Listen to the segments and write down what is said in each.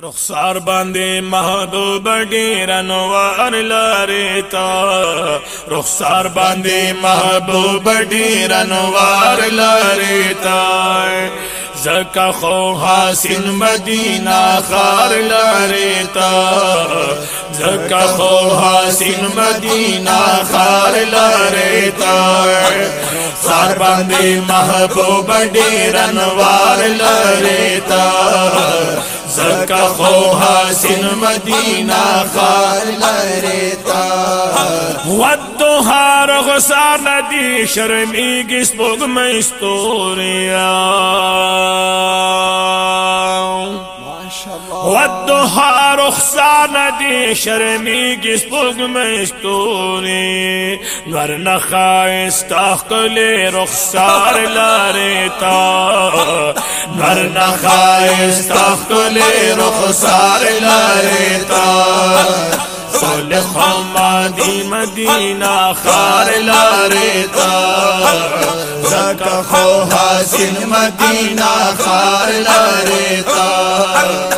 رخسار باندې محبوب ډیر انوار لري تا رخسار باندې محبوب ډیر انوار لري تا زکا خو حسین مدینہ خار لري تا زکا خو حسین مدینہ خار لري تا سار باندې محبوب ډیر انوار لري تا زکا خو حسین مدینہ خار لریتا ودوها رغسار ندی شرمی گس سپوگ مستوریا والدها رخصانه دي شرميږي سپوږمۍ ستوري نور نه ښایسته ښکلې رخسار لارې خايس نور رخصار ښایسته ښکلې رخسار لارې تا۔ خار لارتا زکا خو حسن مدینہ خار لارتا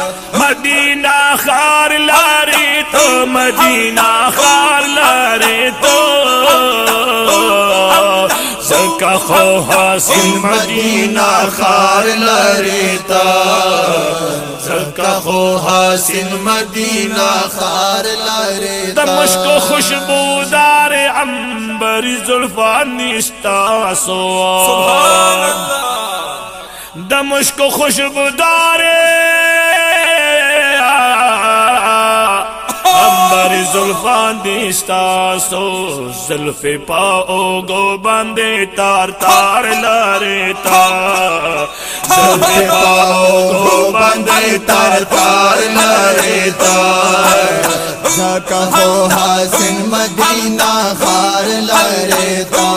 مدینہ خار لاری تو مدینہ خار لاری تو۔ زکا خو حسن مدینہ خار لریتا زکا خو حسن مدینہ خار لریتا دمشق خوشبودار عمبر زلفان نشتا سو سبحان اللہ۔ دمشق خوشبودار امبر زلفان دیستا سو زلف پاؤ گو بندے تار تار لارتا زلف پاؤ گو بندے تار تار لارتا زکا ہو حسن مدینہ خار لریتا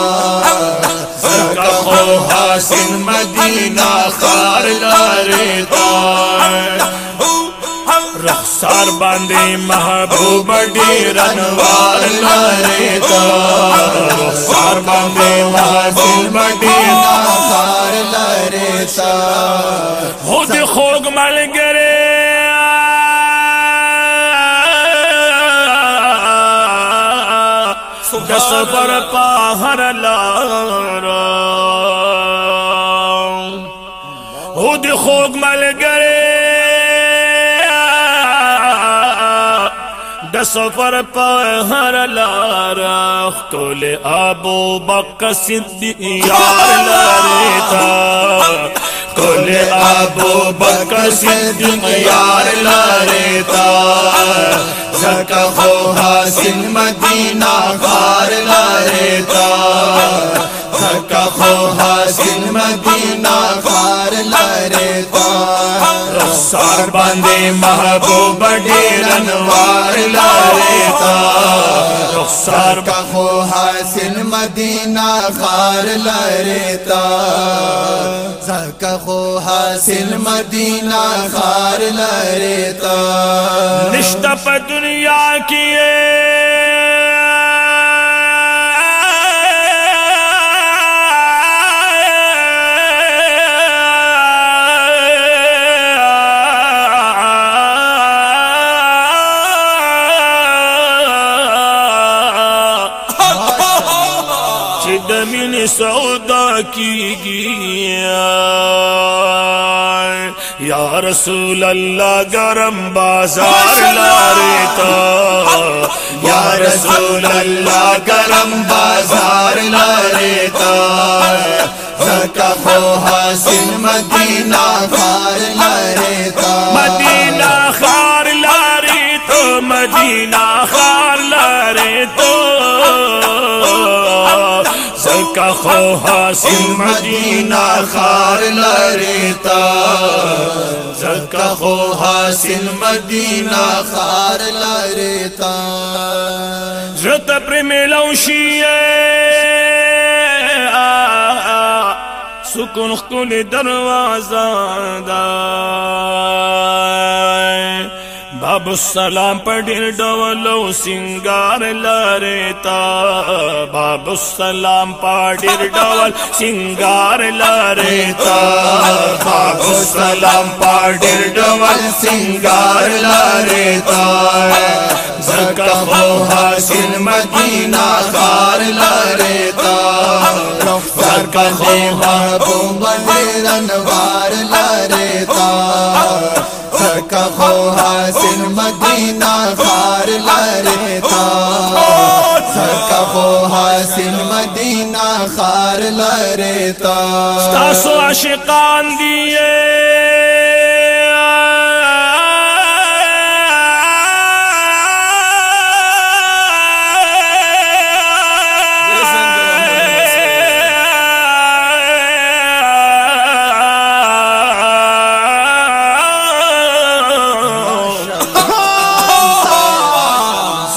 زکا خو حسن مدینہ خار لارتا رخسار باندې محبوب ډیر انوار لریتا رخسار باندې محبوب ډیر خار لریتا هو دې خوګ ملګری د سفر په هر لار هو دې خوګ ملګری د سفر په هر لار کول ابو بکر صدیق، یار لریتا کول ابو بکر صدیق، یار لریتا زکا خو حسن مدینہ غار خار لریتا زکا خو حسن مدینہ غار خار لریتا سار باندې محبوب ډیر انوار لریتا رخسار کا خو حاصل مدینہ خار لریتا زکا خو حاصل مدینہ خار لریتا نشتا په دنیا کیے مینې سودا کیږي یا رسول اللہ گرم بازار لارتا یا رسول اللہ گرم بازار لریتا زکا خو حسن مدینہ خار لریتا مدینہ خار لاری تو مدینہ خار لاری تو زکا خو حاصل مدینہ خار لریتا۔ زکا خو حسن مدینہ خار لریتا۔ زرت پر ملو شیئے سکون خکل دروازہ دا۔ باب السلام په ډیر ډول او سنگار لاره تا۔ باب السلام په ډیر ډول سنگار لاره تا۔ باب السلام په ډیر ډول سنگار لاره تا۔ زکه خو حاصل مدینہ خار لاره تا۔ رخصار کله محبوب مدینہ خار لاره تا تاسو عاشقان دی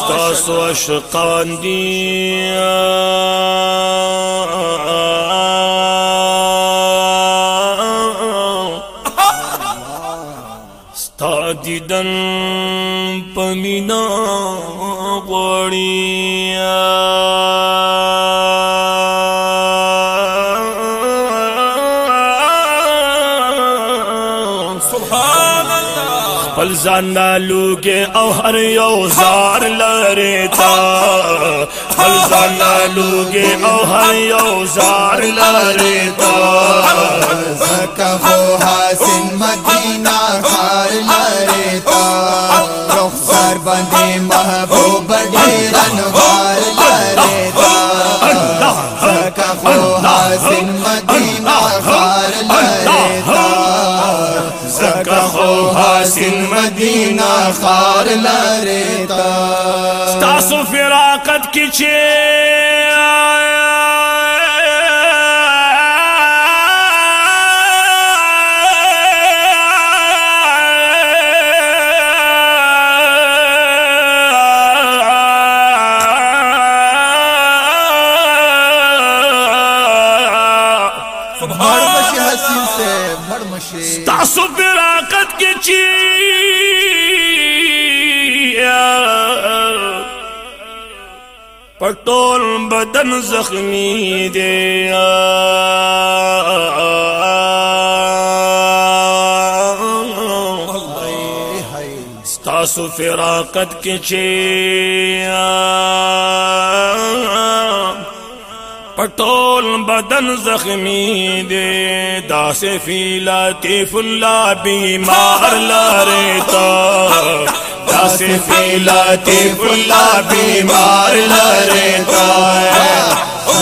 تاسو عاشقان دیدن پمینا غوړی سبحان الله خپل ځان لوګه أو هر یو زار لره تا خپل ځان لوګه أو هر یو زار لره تا زکه هو حسین مدینہ. زکه هو حسین مدینہ خار لریتا تاسو فراقت کی چه مړ مشي حسین سے مړ مشي تاسو فراقت کی چی۔ پټول بدن زخمی دی تاسو فراقت کې چی۔ پټول بدن زخمی دے دا سے فی لطیف اللہ بیمار لارتا دا سے فی لطیف اللہ بیمار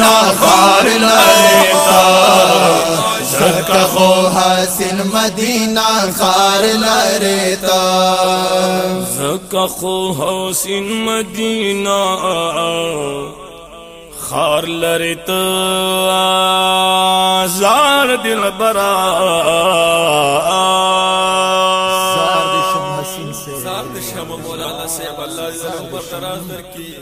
مدینہ خار لریتا زکه هو حسین مدینہ خار لریتا زکا خو حسین مدینہ خار لرت زار دل برا۔ زار د شم حسین سے مولانا صاحب اللہ برقرار کی۔